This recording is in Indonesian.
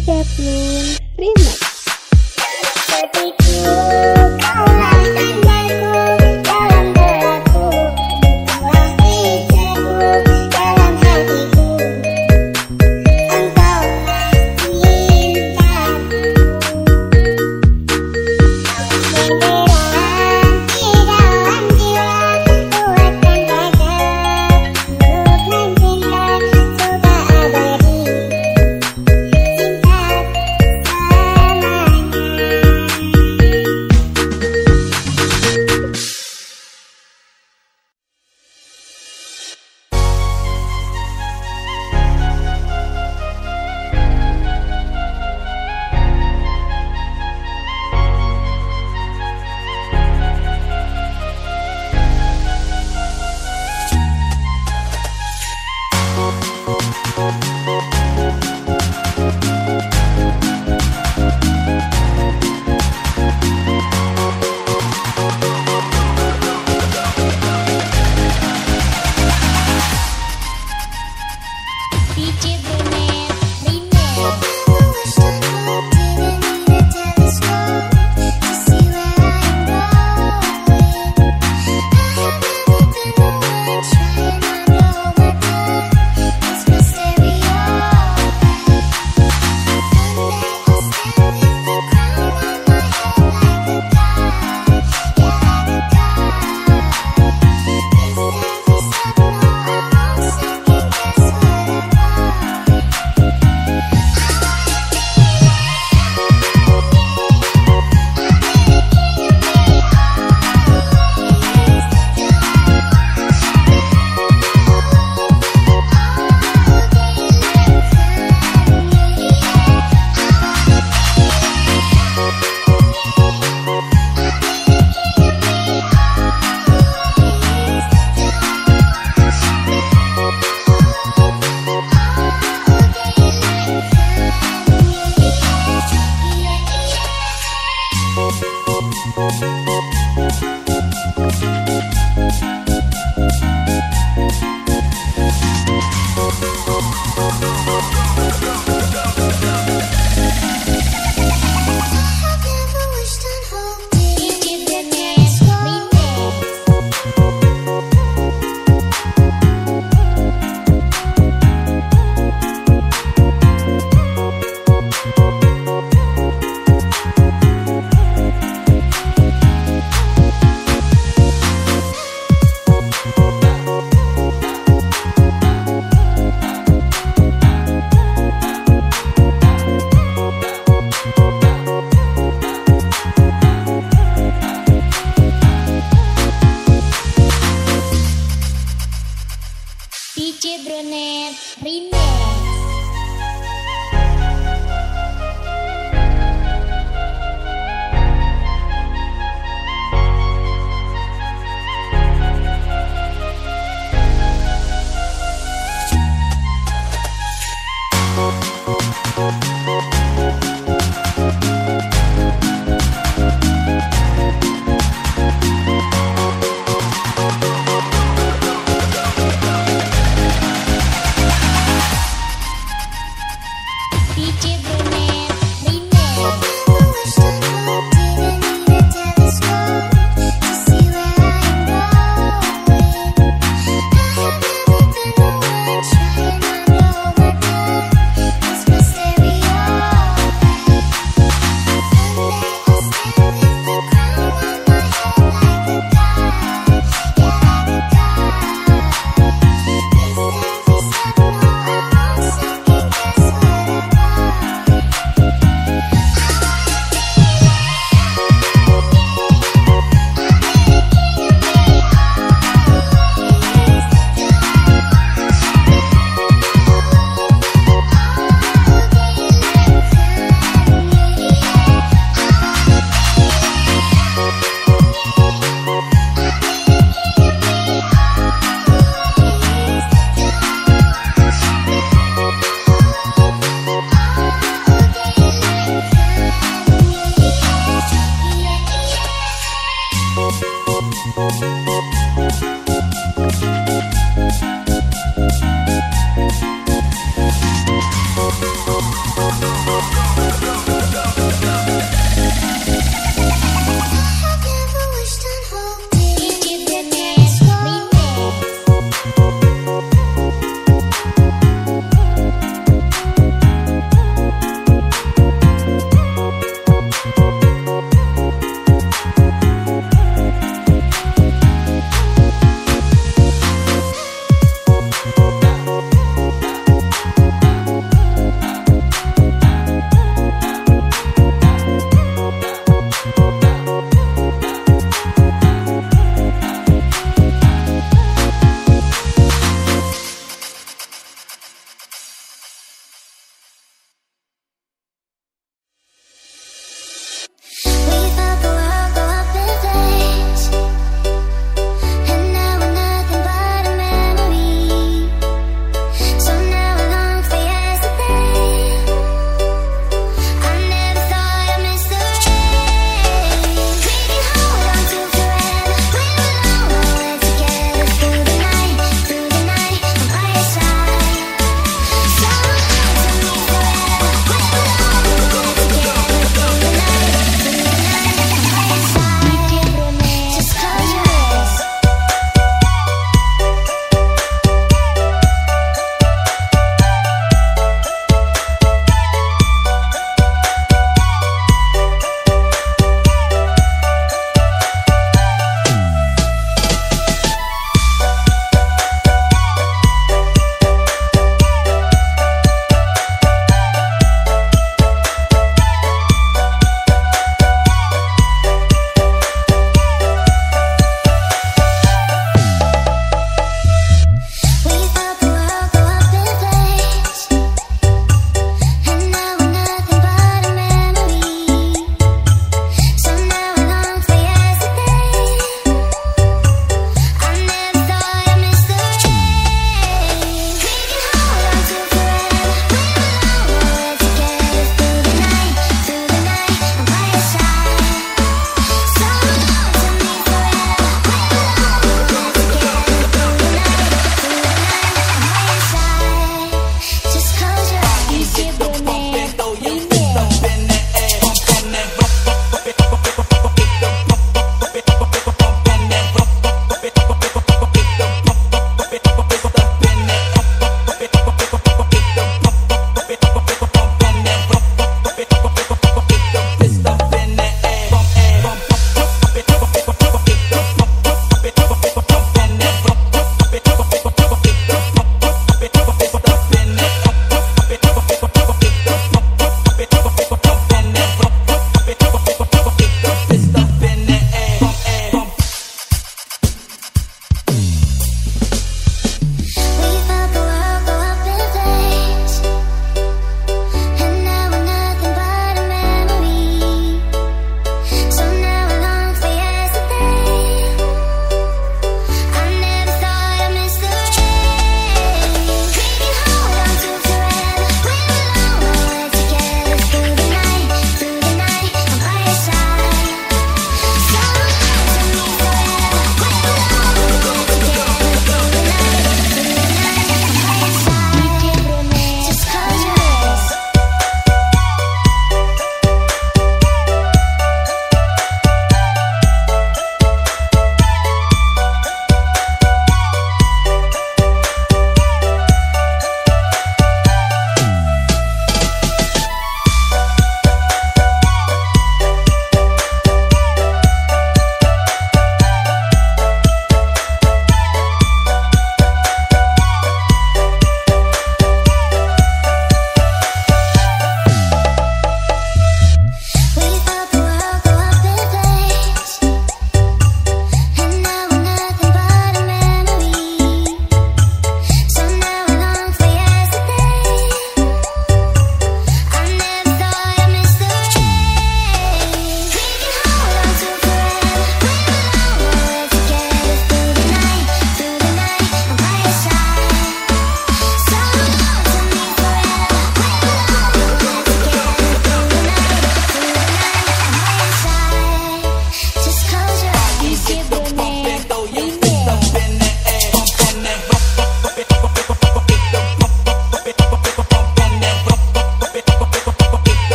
Beda Plun Remix